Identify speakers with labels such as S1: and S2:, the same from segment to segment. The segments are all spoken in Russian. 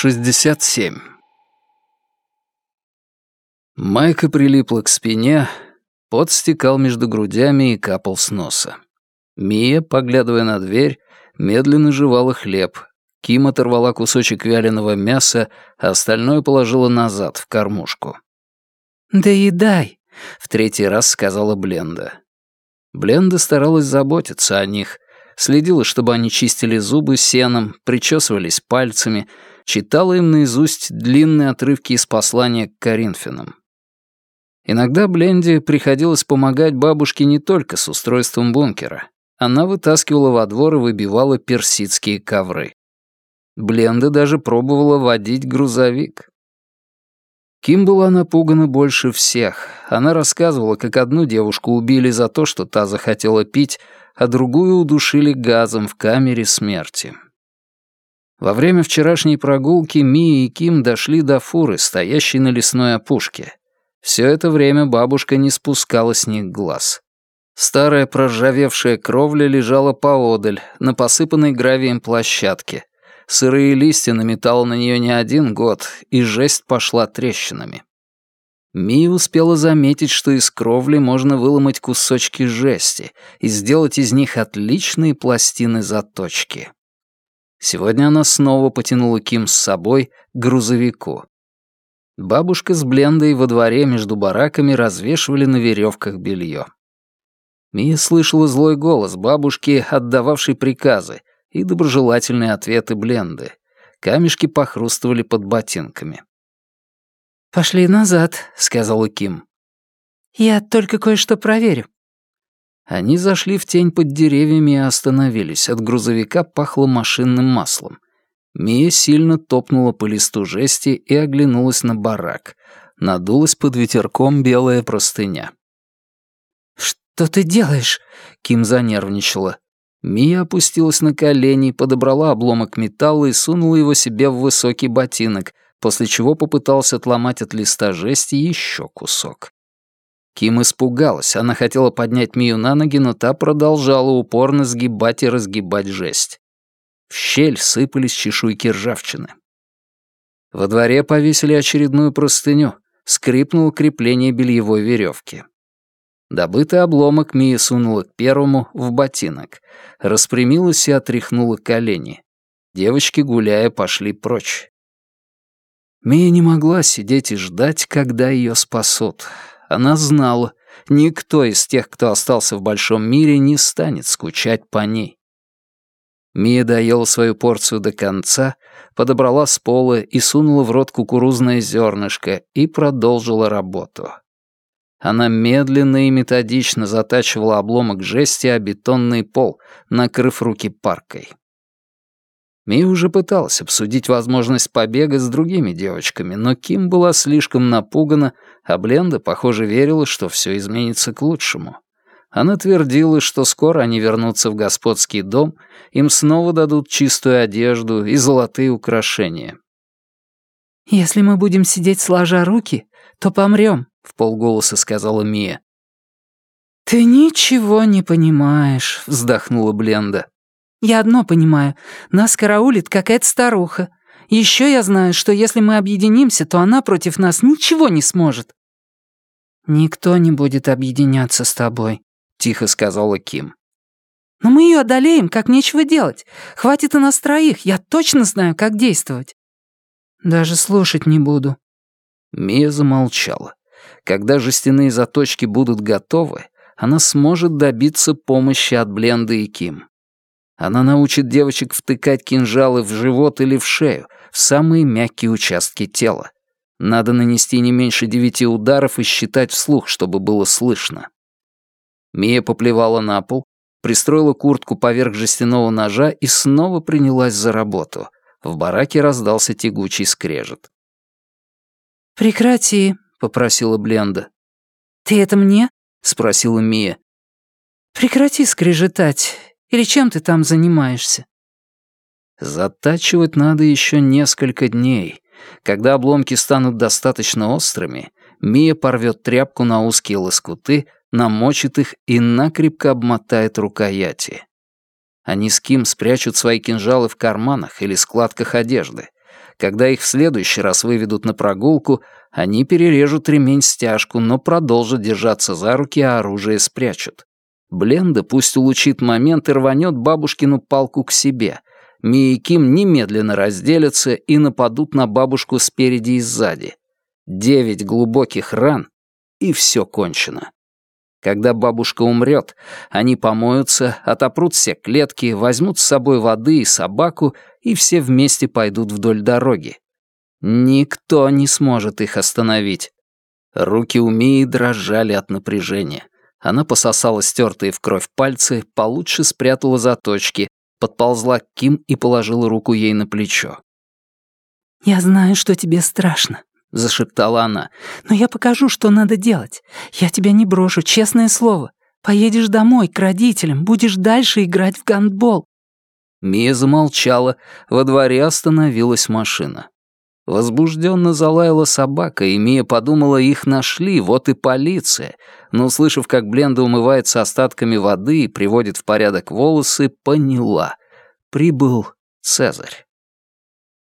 S1: 67. Майка прилипла к спине, пот стекал между грудями и капал с носа. Мия, поглядывая на дверь, медленно жевала хлеб. Ким оторвала кусочек вяленого мяса, а остальное положила назад, в кормушку.
S2: «Да едай», —
S1: в третий раз сказала Бленда. Бленда старалась заботиться о них, следила, чтобы они чистили зубы сеном, причесывались пальцами, читала им наизусть длинные отрывки из послания к Коринфянам. Иногда Бленде приходилось помогать бабушке не только с устройством бункера. Она вытаскивала во двор и выбивала персидские ковры. Бленда даже пробовала водить грузовик. Ким была напугана больше всех. Она рассказывала, как одну девушку убили за то, что та захотела пить, а другую удушили газом в камере смерти. Во время вчерашней прогулки Мия и Ким дошли до фуры, стоящей на лесной опушке. Все это время бабушка не спускала с них глаз. Старая проржавевшая кровля лежала поодаль, на посыпанной гравием площадке. Сырые листья наметало на нее не один год, и жесть пошла трещинами. Мия успела заметить, что из кровли можно выломать кусочки жести и сделать из них отличные пластины-заточки. Сегодня она снова потянула Ким с собой к грузовику. Бабушка с Блендой во дворе между бараками развешивали на веревках белье. Мия слышала злой голос бабушки, отдававшей приказы, и доброжелательные ответы Бленды. Камешки похрустывали под ботинками.
S2: «Пошли назад», — сказала Ким. «Я только кое-что проверю».
S1: Они зашли в тень под деревьями и остановились. От грузовика пахло машинным маслом. Мия сильно топнула по листу жести и оглянулась на барак. Надулась под ветерком белая простыня.
S2: «Что ты делаешь?» — Ким занервничала.
S1: Мия опустилась на колени, подобрала обломок металла и сунула его себе в высокий ботинок, после чего попытался отломать от листа жести еще кусок. Ким испугалась, она хотела поднять Мию на ноги, но та продолжала упорно сгибать и разгибать жесть. В щель сыпались чешуйки ржавчины. Во дворе повесили очередную простыню, скрипнуло крепление бельевой веревки. Добытый обломок Мия сунула к первому в ботинок, распрямилась и отряхнула колени. Девочки, гуляя, пошли прочь. Мия не могла сидеть и ждать, когда ее спасут. Она знала, никто из тех, кто остался в большом мире, не станет скучать по ней. Мия доела свою порцию до конца, подобрала с пола и сунула в рот кукурузное зернышко и продолжила работу. Она медленно и методично затачивала обломок жести о бетонный пол, накрыв руки паркой. Ми уже пыталась обсудить возможность побега с другими девочками, но Ким была слишком напугана, а Бленда, похоже, верила, что все изменится к лучшему. Она твердила, что скоро они вернутся в господский дом, им снова дадут чистую одежду и золотые украшения.
S2: «Если мы будем сидеть сложа руки, то помрем», в полголоса сказала Мия. «Ты ничего не понимаешь», — вздохнула Бленда. «Я одно понимаю. Нас караулит какая-то старуха. Еще я знаю, что если мы объединимся, то она против нас ничего не сможет». «Никто не будет объединяться с тобой», — тихо сказала Ким. «Но мы ее одолеем, как нечего делать. Хватит и нас троих, я точно знаю, как действовать». «Даже слушать не буду».
S1: Мия замолчала. Когда жестяные заточки будут готовы, она сможет добиться помощи от Бленды и Ким. Она научит девочек втыкать кинжалы в живот или в шею, в самые мягкие участки тела. Надо нанести не меньше девяти ударов и считать вслух, чтобы было слышно. Мия поплевала на пол, пристроила куртку поверх жестяного ножа и снова принялась за работу. В бараке раздался тягучий скрежет.
S2: «Прекрати», — попросила Бленда. «Ты это мне?» — спросила Мия. «Прекрати скрежетать. Или чем ты там занимаешься?»
S1: Затачивать надо еще несколько дней. Когда обломки станут достаточно острыми, Мия порвет тряпку на узкие лоскуты, намочит их и накрепко обмотает рукояти. Они с Ким спрячут свои кинжалы в карманах или складках одежды. Когда их в следующий раз выведут на прогулку, они перережут ремень-стяжку, но продолжат держаться за руки, а оружие спрячут. Бленда пусть улучит момент и рванет бабушкину палку к себе. Ми и Ким немедленно разделятся и нападут на бабушку спереди и сзади. Девять глубоких ран, и все кончено. Когда бабушка умрет, они помоются, отопрут все клетки, возьмут с собой воды и собаку, и все вместе пойдут вдоль дороги. Никто не сможет их остановить. Руки у Мии дрожали от напряжения. Она пососала стертые в кровь пальцы, получше спрятала заточки, подползла к Ким и положила руку ей на плечо.
S2: «Я знаю, что тебе страшно. — зашептала она. «Но я покажу, что надо делать. Я тебя не брошу, честное слово. Поедешь домой, к родителям, будешь дальше играть в гандбол».
S1: Мия замолчала, во дворе остановилась машина. Возбужденно залаяла собака, и Мия подумала, их нашли, вот и полиция. Но, услышав, как Бленда умывается остатками воды и приводит в порядок волосы, поняла. Прибыл Цезарь.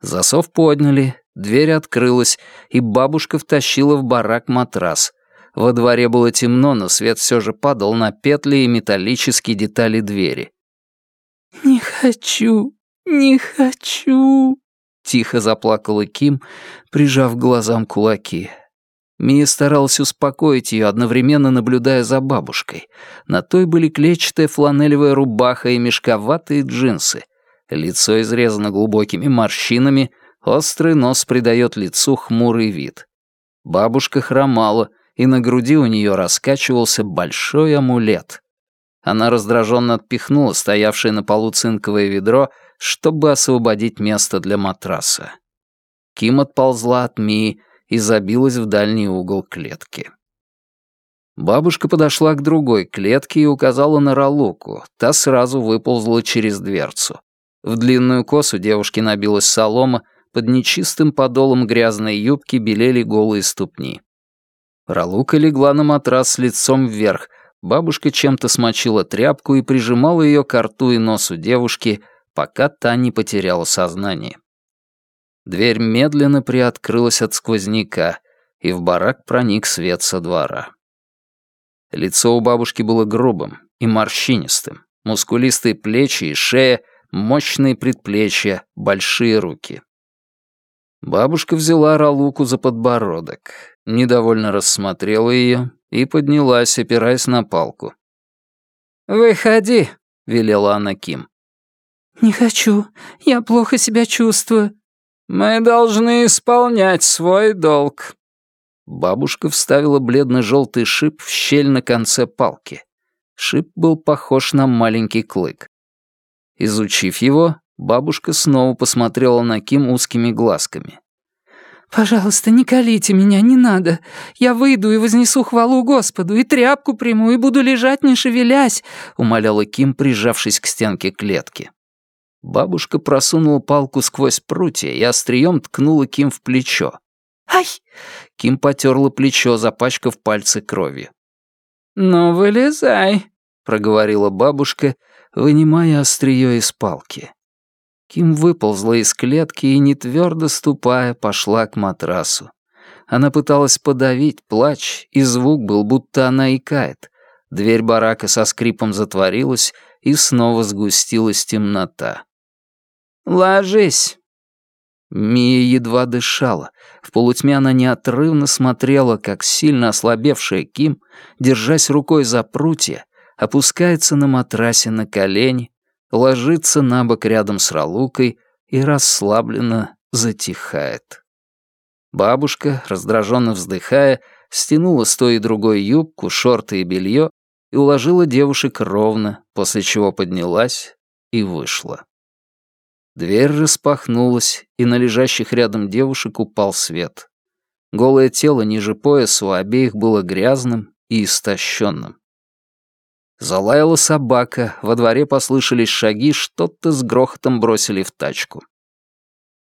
S1: Засов подняли, Дверь открылась, и бабушка втащила в барак матрас. Во дворе было темно, но свет все же падал на петли и металлические детали двери.
S2: «Не хочу, не хочу», — тихо заплакала Ким, прижав к глазам кулаки. Мия старалась успокоить ее, одновременно наблюдая за бабушкой. На той были клетчатая фланелевая рубаха и мешковатые джинсы. Лицо изрезано глубокими морщинами, Острый нос придает лицу хмурый вид. Бабушка хромала, и на груди у нее раскачивался большой амулет. Она раздраженно отпихнула стоявшее на полу цинковое ведро, чтобы освободить место для матраса. Ким отползла от Мии и забилась в дальний угол клетки. Бабушка подошла к другой клетке и указала на Ралуку. Та сразу выползла через дверцу. В длинную косу девушки набилась солома, под нечистым подолом грязной юбки белели голые ступни. Ралука легла на матрас лицом вверх. Бабушка чем-то смочила тряпку и прижимала ее к рту и носу девушки, пока та не потеряла сознание. Дверь медленно приоткрылась от сквозняка, и в барак проник свет со двора. Лицо у бабушки было грубым и морщинистым, мускулистые плечи и шея, мощные предплечья, большие руки. Бабушка взяла Ралуку за подбородок, недовольно рассмотрела ее и поднялась, опираясь на палку. «Выходи», — велела она Ким. «Не хочу. Я плохо себя чувствую».
S1: «Мы должны исполнять свой долг». Бабушка вставила бледно-желтый шип в щель на конце палки. Шип был похож на маленький клык. Изучив его, Бабушка снова посмотрела на Ким узкими глазками.
S2: «Пожалуйста, не колите меня, не надо. Я выйду и вознесу хвалу Господу, и тряпку приму, и буду лежать, не шевелясь», — умоляла Ким, прижавшись к стенке клетки. Бабушка просунула палку сквозь прутья и острием ткнула Ким в плечо. «Ай!»
S1: — Ким потерла плечо, запачкав пальцы кровью. «Ну, вылезай», — проговорила бабушка, вынимая острие из палки. Ким выползла из клетки и, не твердо ступая, пошла к матрасу. Она пыталась подавить плач, и звук был, будто она икает. Дверь барака со скрипом затворилась, и снова сгустилась темнота. «Ложись!» Мия едва дышала. В полутьме она неотрывно смотрела, как сильно ослабевшая Ким, держась рукой за прутья, опускается на матрасе на колени, ложится на бок рядом с Ралукой и расслабленно затихает. Бабушка, раздраженно вздыхая, стянула с той и другой юбку, шорты и белье и уложила девушек ровно, после чего поднялась и вышла. Дверь распахнулась, и на лежащих рядом девушек упал свет. Голое тело ниже пояса у обеих было грязным и истощенным. Залаяла собака, во дворе послышались шаги, что-то с грохотом бросили в тачку.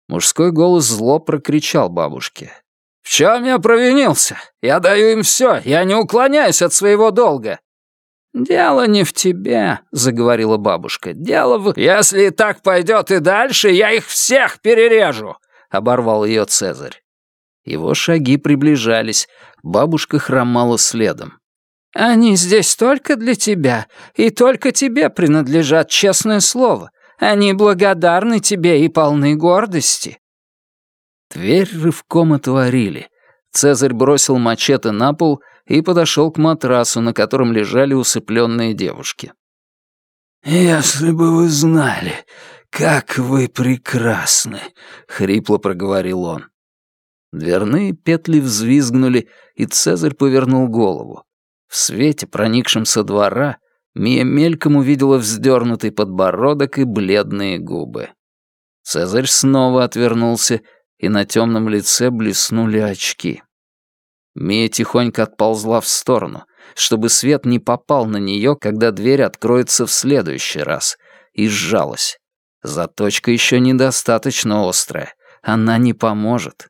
S1: Мужской голос зло прокричал бабушке. «В чем я провинился? Я даю им все, я не уклоняюсь от своего долга». «Дело не в тебе», — заговорила бабушка. «Дело в...» «Если так пойдет и дальше, я их всех перережу!» — оборвал ее Цезарь. Его шаги приближались, бабушка хромала следом.
S2: «Они здесь только для тебя, и только тебе принадлежат, честное слово. Они благодарны тебе и полны гордости».
S1: Дверь рывком отворили. Цезарь бросил мачете на пол и подошел к матрасу, на котором лежали усыпленные девушки.
S3: «Если бы вы знали, как вы прекрасны!» — хрипло проговорил он.
S1: Дверные петли взвизгнули, и Цезарь повернул голову. В свете, проникшем со двора, Мия мельком увидела вздернутый подбородок и бледные губы. Цезарь снова отвернулся, и на темном лице блеснули очки. Мия тихонько отползла в сторону, чтобы свет не попал на нее, когда дверь откроется в следующий раз, и сжалась. Заточка еще недостаточно острая, она не поможет.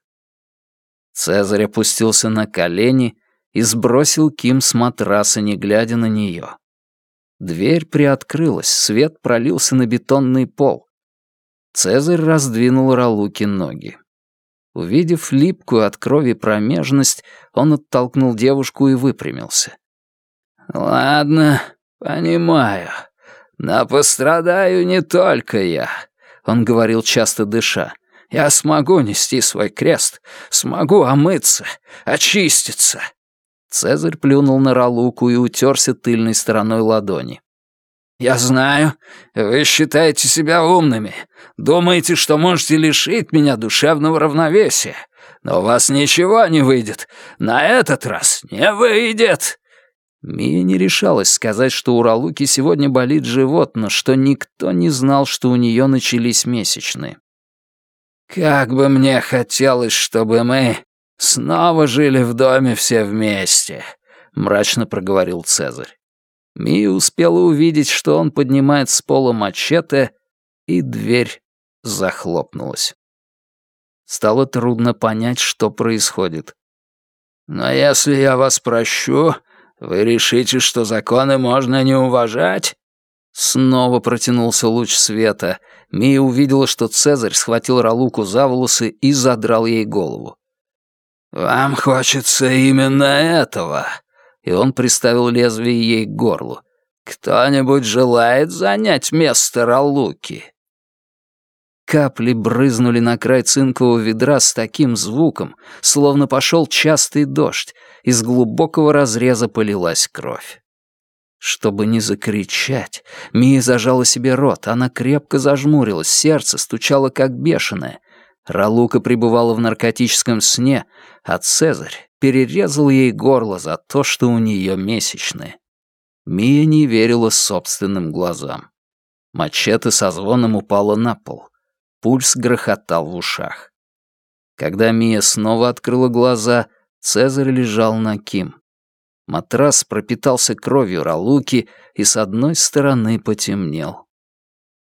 S1: Цезарь опустился на колени и сбросил Ким с матраса, не глядя на нее. Дверь приоткрылась, свет пролился на бетонный пол. Цезарь раздвинул Ралуки ноги. Увидев липкую от крови промежность, он оттолкнул девушку и выпрямился.
S3: «Ладно, понимаю. Но пострадаю не только я», — он говорил часто дыша. «Я смогу нести свой крест, смогу омыться, очиститься.
S1: Цезарь плюнул на Ралуку и утерся тыльной стороной ладони.
S3: «Я знаю, вы считаете себя умными, думаете, что можете лишить меня душевного равновесия, но у вас ничего не выйдет, на этот раз не выйдет!»
S1: Мия не решалась сказать, что у Ралуки сегодня болит живот, но что никто не знал, что у нее начались месячные.
S3: «Как бы мне хотелось, чтобы мы «Снова жили в доме все вместе», — мрачно проговорил Цезарь.
S1: Мия успела увидеть, что он поднимает с пола мачете, и дверь захлопнулась. Стало трудно понять, что происходит.
S3: «Но если я вас прощу, вы решите, что законы можно не уважать?»
S1: Снова протянулся луч света. Мия увидела, что Цезарь схватил Ралуку за волосы и задрал ей голову.
S3: «Вам хочется именно этого?» И он приставил лезвие ей к горлу. «Кто-нибудь желает занять место Ралуки?»
S1: Капли брызнули на край цинкового ведра с таким звуком, словно пошел частый дождь, из глубокого разреза полилась кровь. Чтобы не закричать, Мия зажала себе рот, она крепко зажмурилась, сердце стучало как бешеное. Ралука пребывала в наркотическом сне, а Цезарь перерезал ей горло за то, что у нее месячные. Мия не верила собственным глазам. Мачете со звоном упала на пол. Пульс грохотал в ушах. Когда Мия снова открыла глаза, Цезарь лежал на Ким. Матрас пропитался кровью Ралуки и с одной стороны потемнел.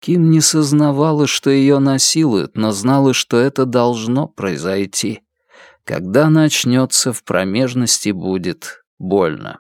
S1: Ким не сознавала, что ее насилуют, но знала, что это должно произойти. Когда начнется, в промежности будет больно.